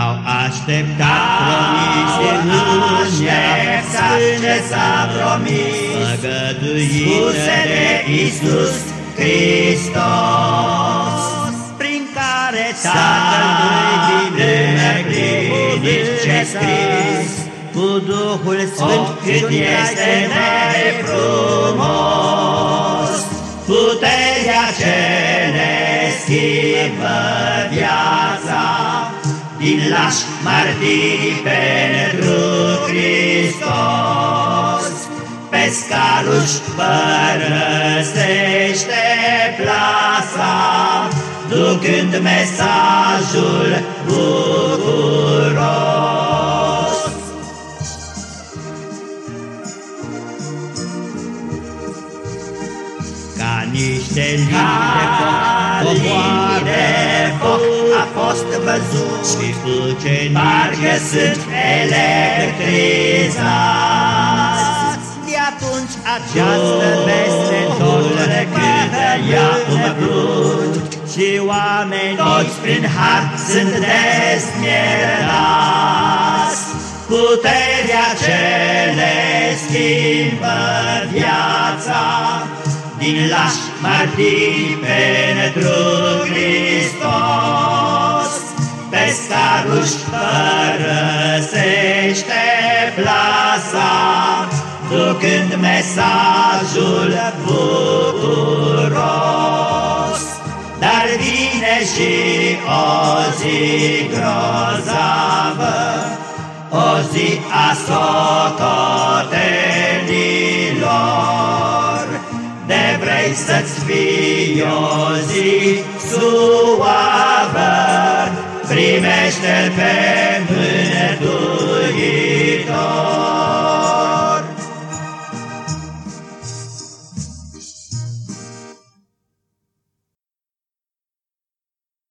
Au așteptat promisiunea ce s-a promis. Făgăduită de Iisus Hristos Prin care Tatăl lui binecuvânt ce scris. Cu Duhul Sfânt oh, cât este de frumos Puterea ce ne schimbă viața din lași martiri pentru Hristos. Pescaruș părăsește plasa, ducând mesajul bucuros. Ca niște limbi de foc, a fost văzut și ucenicii Parcă sunt electrizați De atunci această veste tot cât ea umplut Și oamenii Toți prin har sunt desmierdați Puterea ce le schimbă viața Din lași martiri pentru Hristos. Pescaruș părăsește plasa Ducând mesajul bucuros. Dar vine și o zi grozavă O zi a socotelilor vrei să-ți fie o zi suavă, primește-l pe mânătuitor.